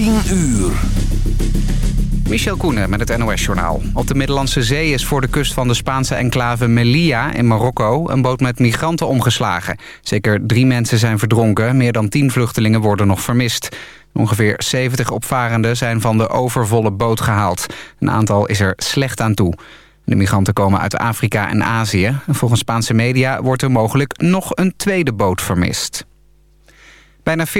10 uur. Michel Koenen met het NOS-journaal. Op de Middellandse Zee is voor de kust van de Spaanse enclave Melilla in Marokko... een boot met migranten omgeslagen. Zeker drie mensen zijn verdronken. Meer dan tien vluchtelingen worden nog vermist. Ongeveer 70 opvarenden zijn van de overvolle boot gehaald. Een aantal is er slecht aan toe. De migranten komen uit Afrika en Azië. Volgens Spaanse media wordt er mogelijk nog een tweede boot vermist. Bijna 40%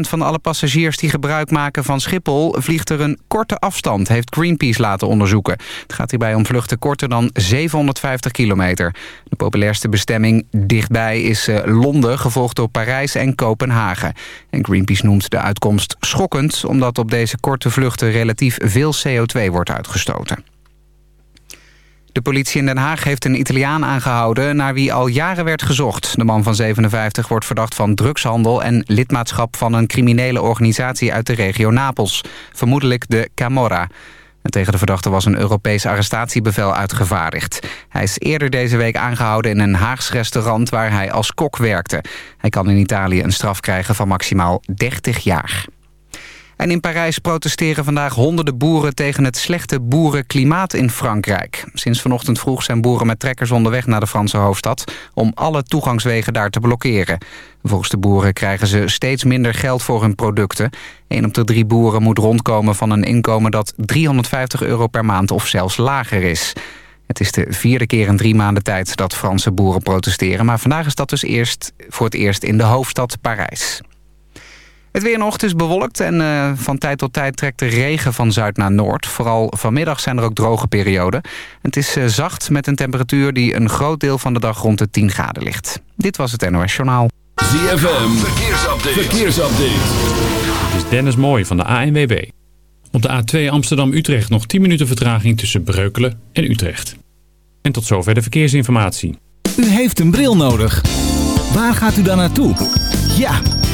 van alle passagiers die gebruik maken van Schiphol... vliegt er een korte afstand, heeft Greenpeace laten onderzoeken. Het gaat hierbij om vluchten korter dan 750 kilometer. De populairste bestemming dichtbij is eh, Londen... gevolgd door Parijs en Kopenhagen. En Greenpeace noemt de uitkomst schokkend... omdat op deze korte vluchten relatief veel CO2 wordt uitgestoten. De politie in Den Haag heeft een Italiaan aangehouden... naar wie al jaren werd gezocht. De man van 57 wordt verdacht van drugshandel... en lidmaatschap van een criminele organisatie uit de regio Napels. Vermoedelijk de Camorra. En tegen de verdachte was een Europees arrestatiebevel uitgevaardigd. Hij is eerder deze week aangehouden in een Haags restaurant... waar hij als kok werkte. Hij kan in Italië een straf krijgen van maximaal 30 jaar. En in Parijs protesteren vandaag honderden boeren tegen het slechte boerenklimaat in Frankrijk. Sinds vanochtend vroeg zijn boeren met trekkers onderweg naar de Franse hoofdstad... om alle toegangswegen daar te blokkeren. Volgens de boeren krijgen ze steeds minder geld voor hun producten. Een op de drie boeren moet rondkomen van een inkomen dat 350 euro per maand of zelfs lager is. Het is de vierde keer in drie maanden tijd dat Franse boeren protesteren... maar vandaag is dat dus eerst voor het eerst in de hoofdstad Parijs. Het weer nog is bewolkt en uh, van tijd tot tijd trekt de regen van zuid naar noord. Vooral vanmiddag zijn er ook droge perioden. Het is uh, zacht met een temperatuur die een groot deel van de dag rond de 10 graden ligt. Dit was het NOS Journaal. ZFM, verkeersupdate. verkeersupdate. Dit is Dennis Mooij van de ANWB. Op de A2 Amsterdam-Utrecht nog 10 minuten vertraging tussen Breukelen en Utrecht. En tot zover de verkeersinformatie. U heeft een bril nodig. Waar gaat u dan naartoe? Ja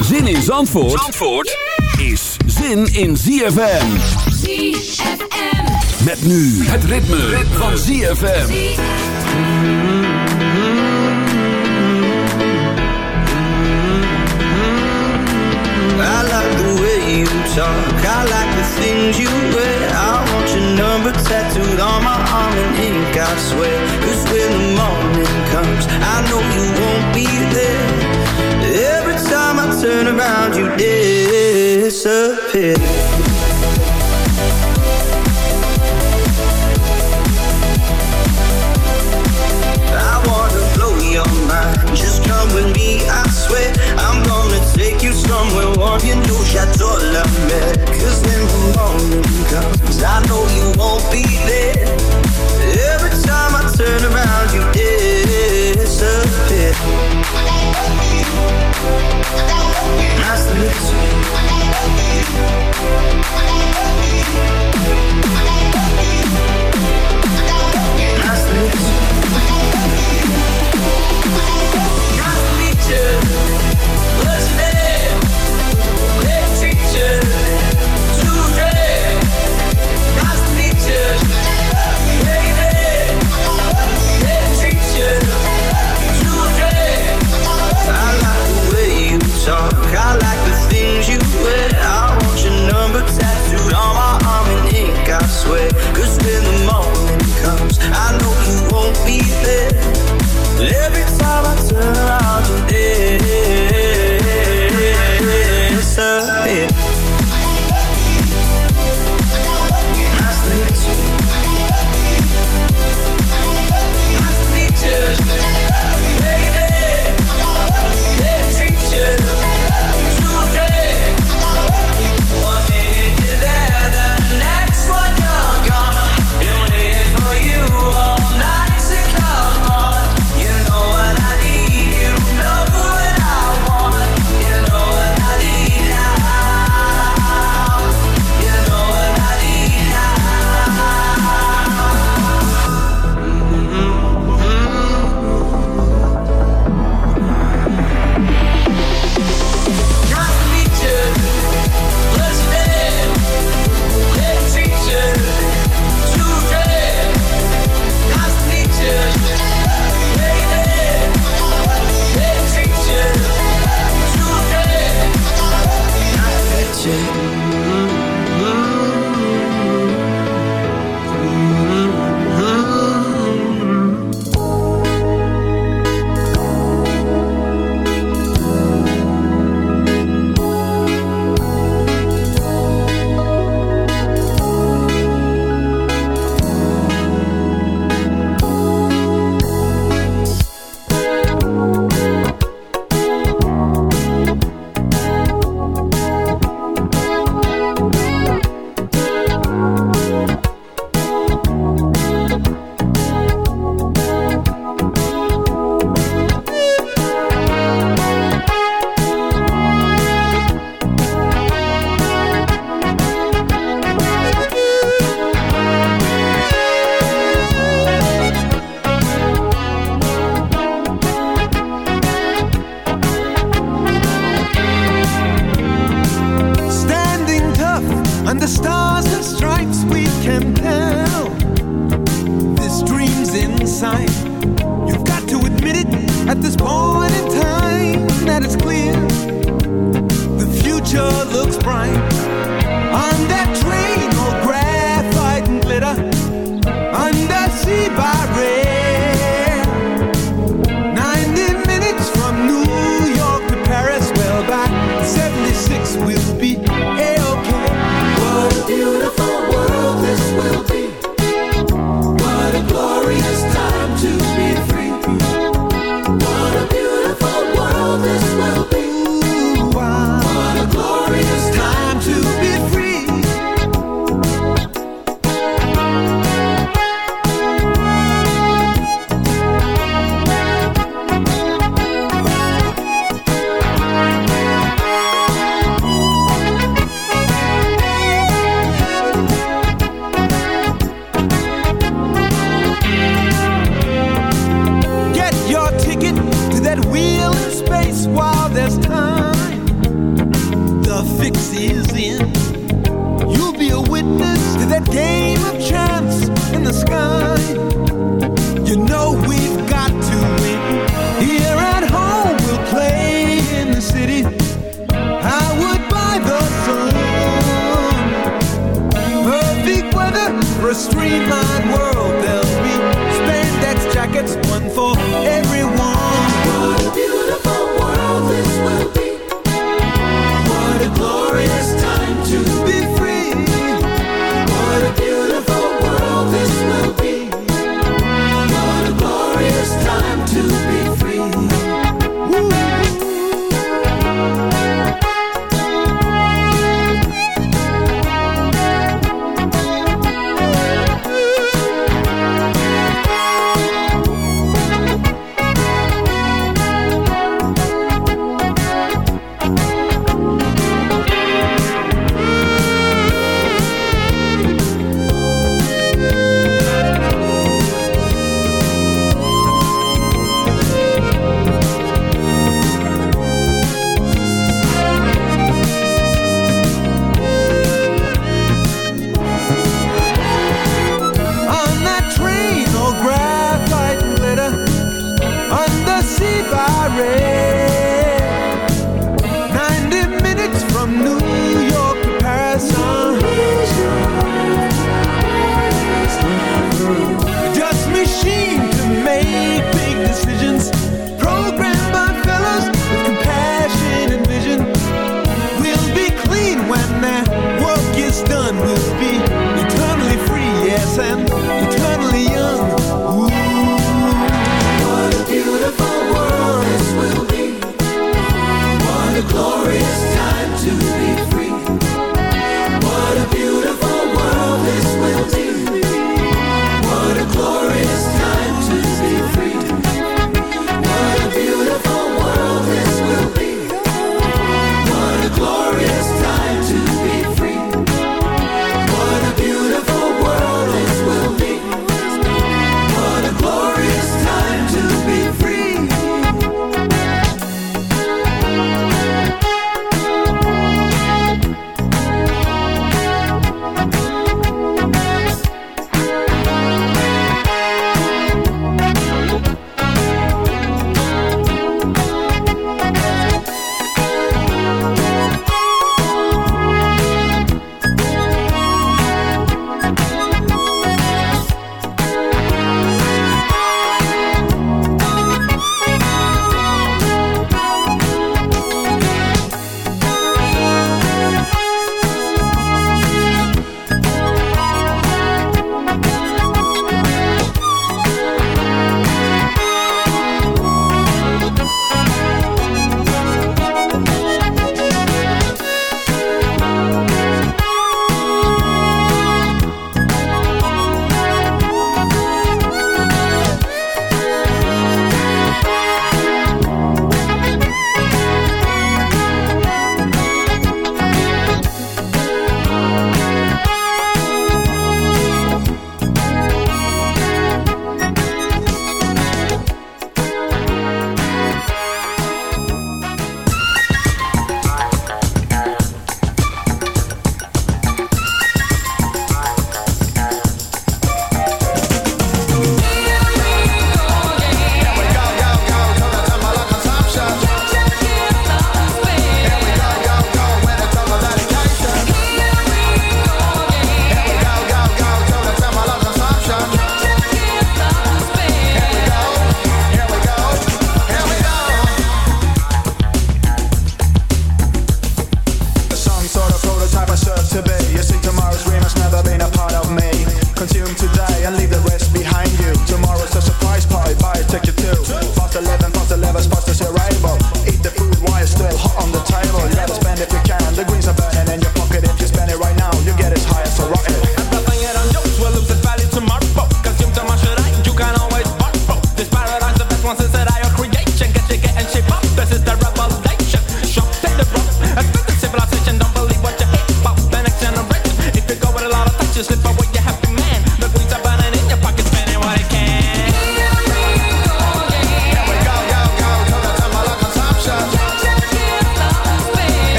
Zin in Zandvoort, Zandvoort is zin in ZFM. ZFM. Met nu het ritme, van ZFM. I like the way you talk. I like the things you wear. Number tattooed on my arm in ink, I swear. Cause when the morning comes, I know you won't be there. Every time I turn around, you disappear. I wanna blow your mind. Just come with me, I swear. I'm gonna take you somewhere warm. You know, Chateau La Mer. Cause when the Cause I know you won't be there. Every time I turn around, you disappear. Nice to meet you.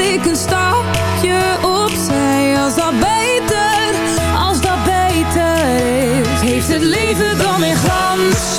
Ik een stapje opzij, als dat beter, als dat beter is, heeft het leven dan mijn glans?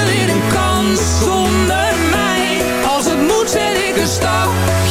know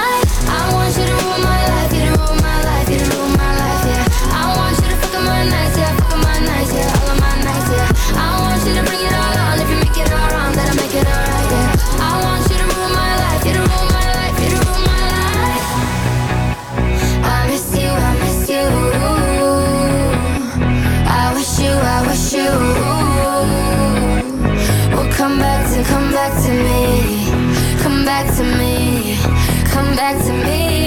back to me.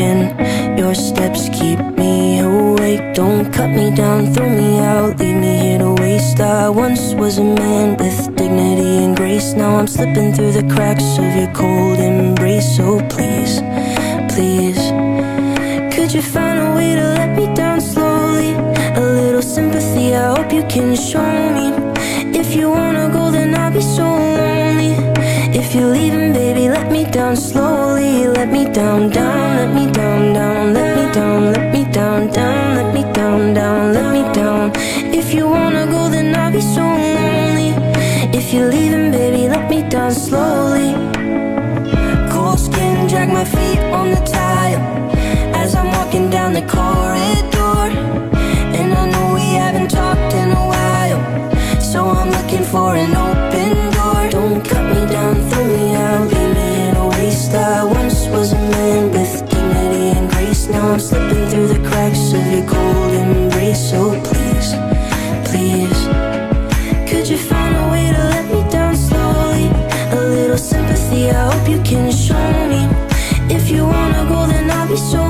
Sinking. Your steps keep me awake. Don't cut me down, throw me out, leave me here to waste. I once was a man with dignity and grace. Now I'm slipping through the cracks of your cold embrace. So please, please, could you find a way to let me down slowly? A little sympathy, I hope you can show me. If you wanna go, then I'll be so lonely. If you're leaving, baby, let me down slowly. Let me down, down, let me down, down, let me down, let me down, down, let me down, down, let me down. If you wanna go, then I'll be so lonely. If you're leaving, baby, let me down slowly. Cold skin, drag my feet on the tile as I'm walking down the corridor. Can show me. If you wanna go, then I'll be so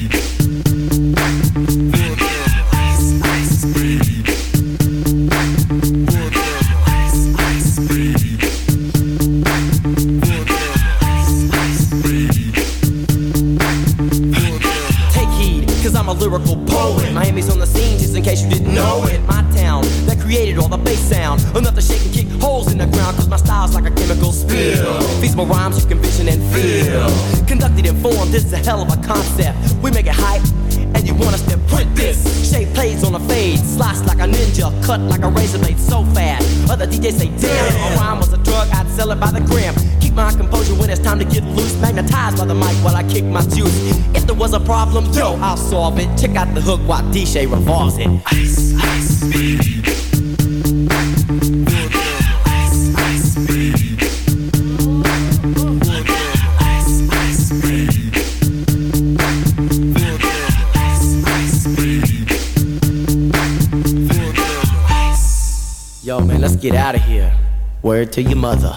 To get loose. Magnetized by the mic while I kick my juice. If there was a problem, yo, I'll solve it. Check out the hook while DJ revolves it. Ice, ice. Yo, man, let's get out of here. Word to your mother.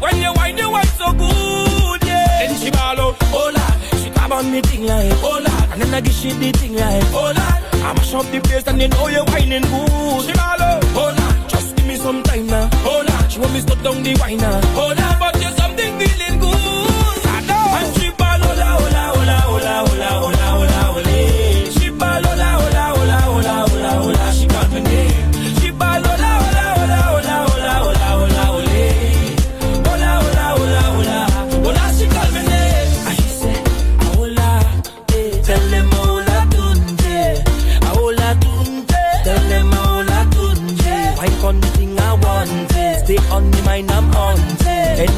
When you wind you wine so good, yeah. Then she ball out, she grab on me thing like, oh lord, and then I give she the thing like, oh lord, I mash up the place and you know you whining good. She ball oh lord, just give me some time now, oh lord, she want me stop down the wine now, oh lord, but you something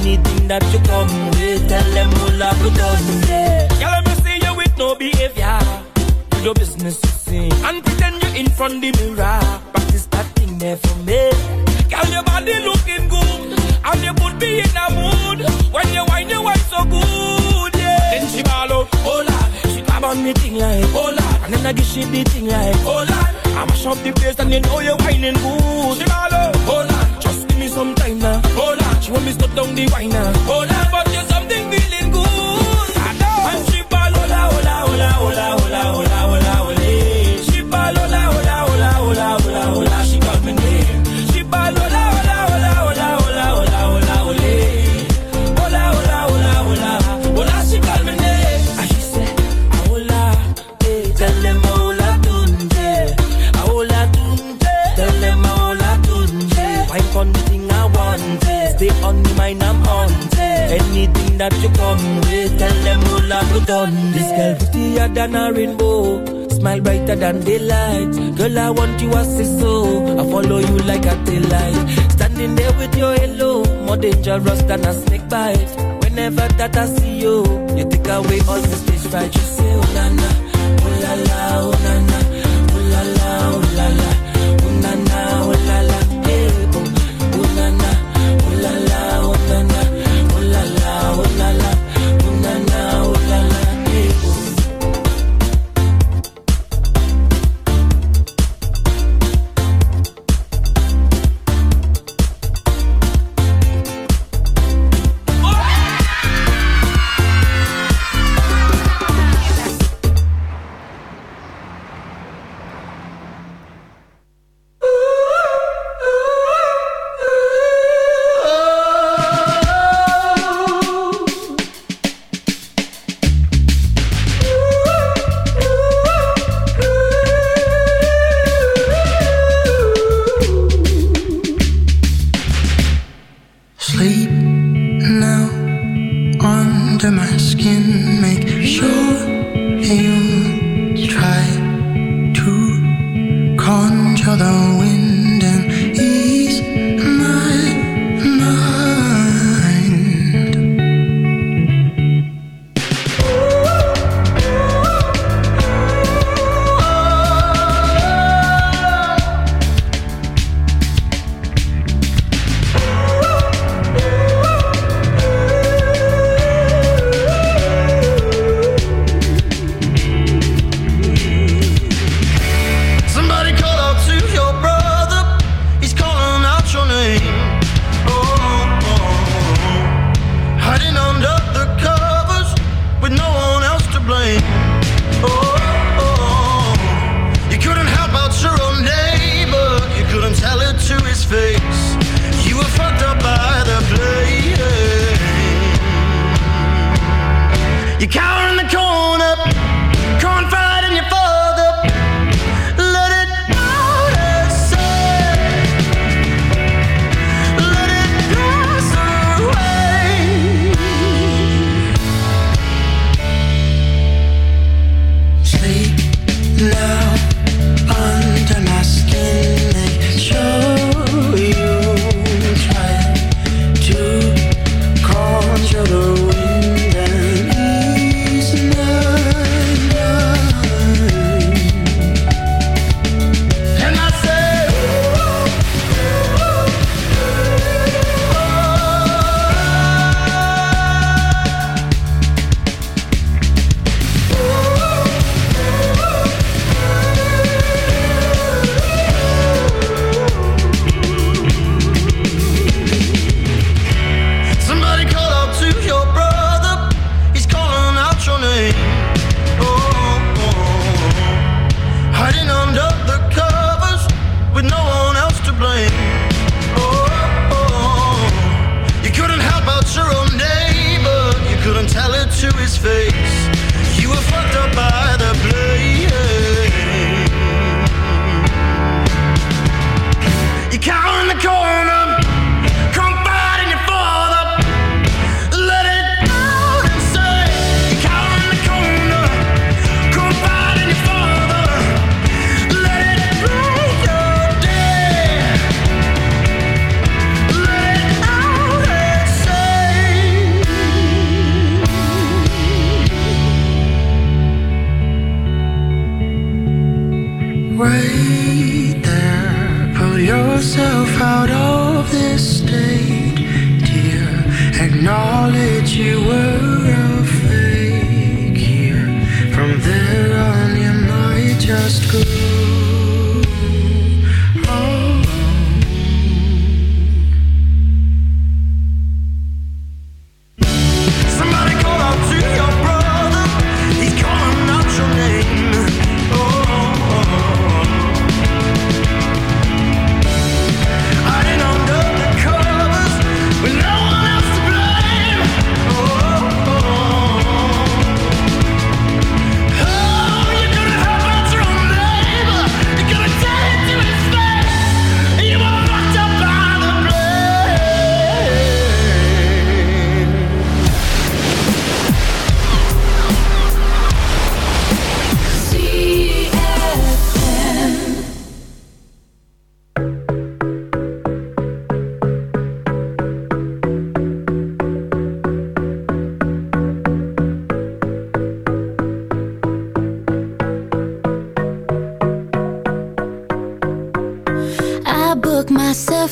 Anything that you come with, tell them hola tunje. Girl, let me see you with no behavior. Do your business to sing and pretend you're in front the mirror. Practice that thing there for me. Girl, your body looking good and you put me in a mood when you wine, you wine so good, yeah. Then she ball out, oh lord, she grab on me thing like, oh lord, and then I give she the thing like, oh lord, I mash up the place and you know you're whining good. She ball out, oh lord, just some time now, oh lord, she want me stop down the wine now, oh lord, but you something feeling good. I know. And she ball, hola, hola, hola, hola, done. This girl prettier than a rainbow. Smile brighter than daylight. Girl, I want you as a so. I follow you like a daylight. Standing there with your halo, more dangerous than a snake bite. Whenever that I see you, you take away all the stage fright. You say, oh na na, oh la la, oh na na,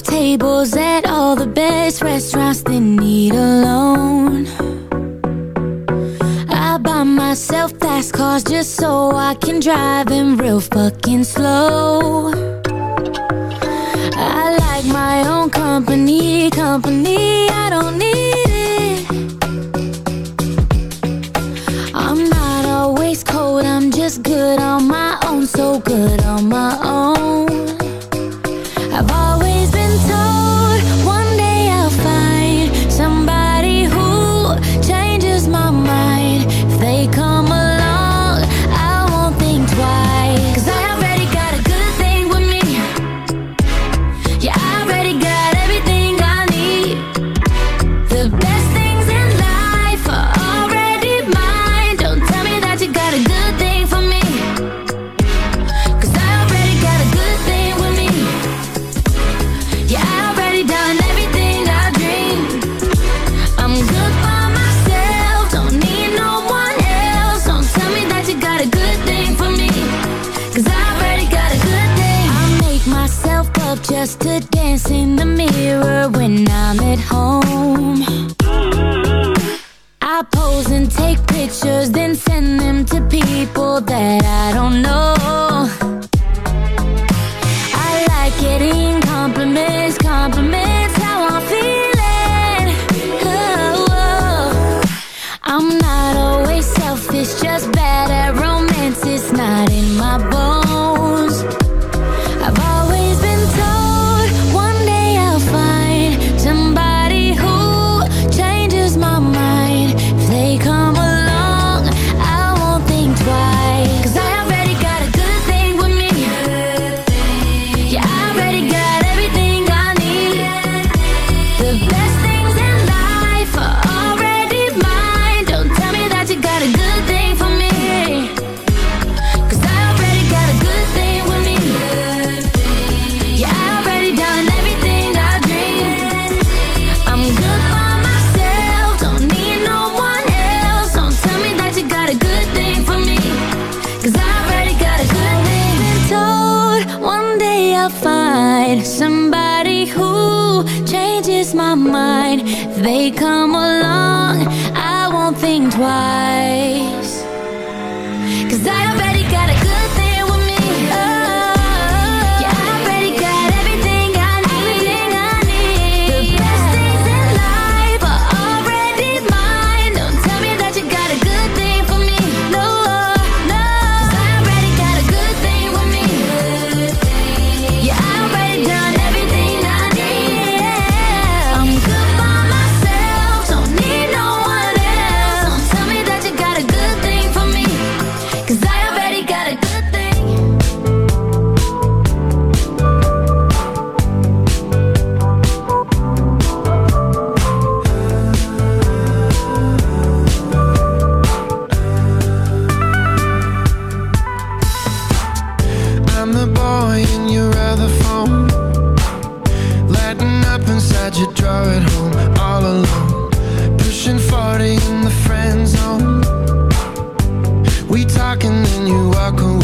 Tables at all the best restaurants They need a loan. I buy myself fast cars just so I can drive them real fucking slow. I like my own company, company. I don't need We talking, then you walk away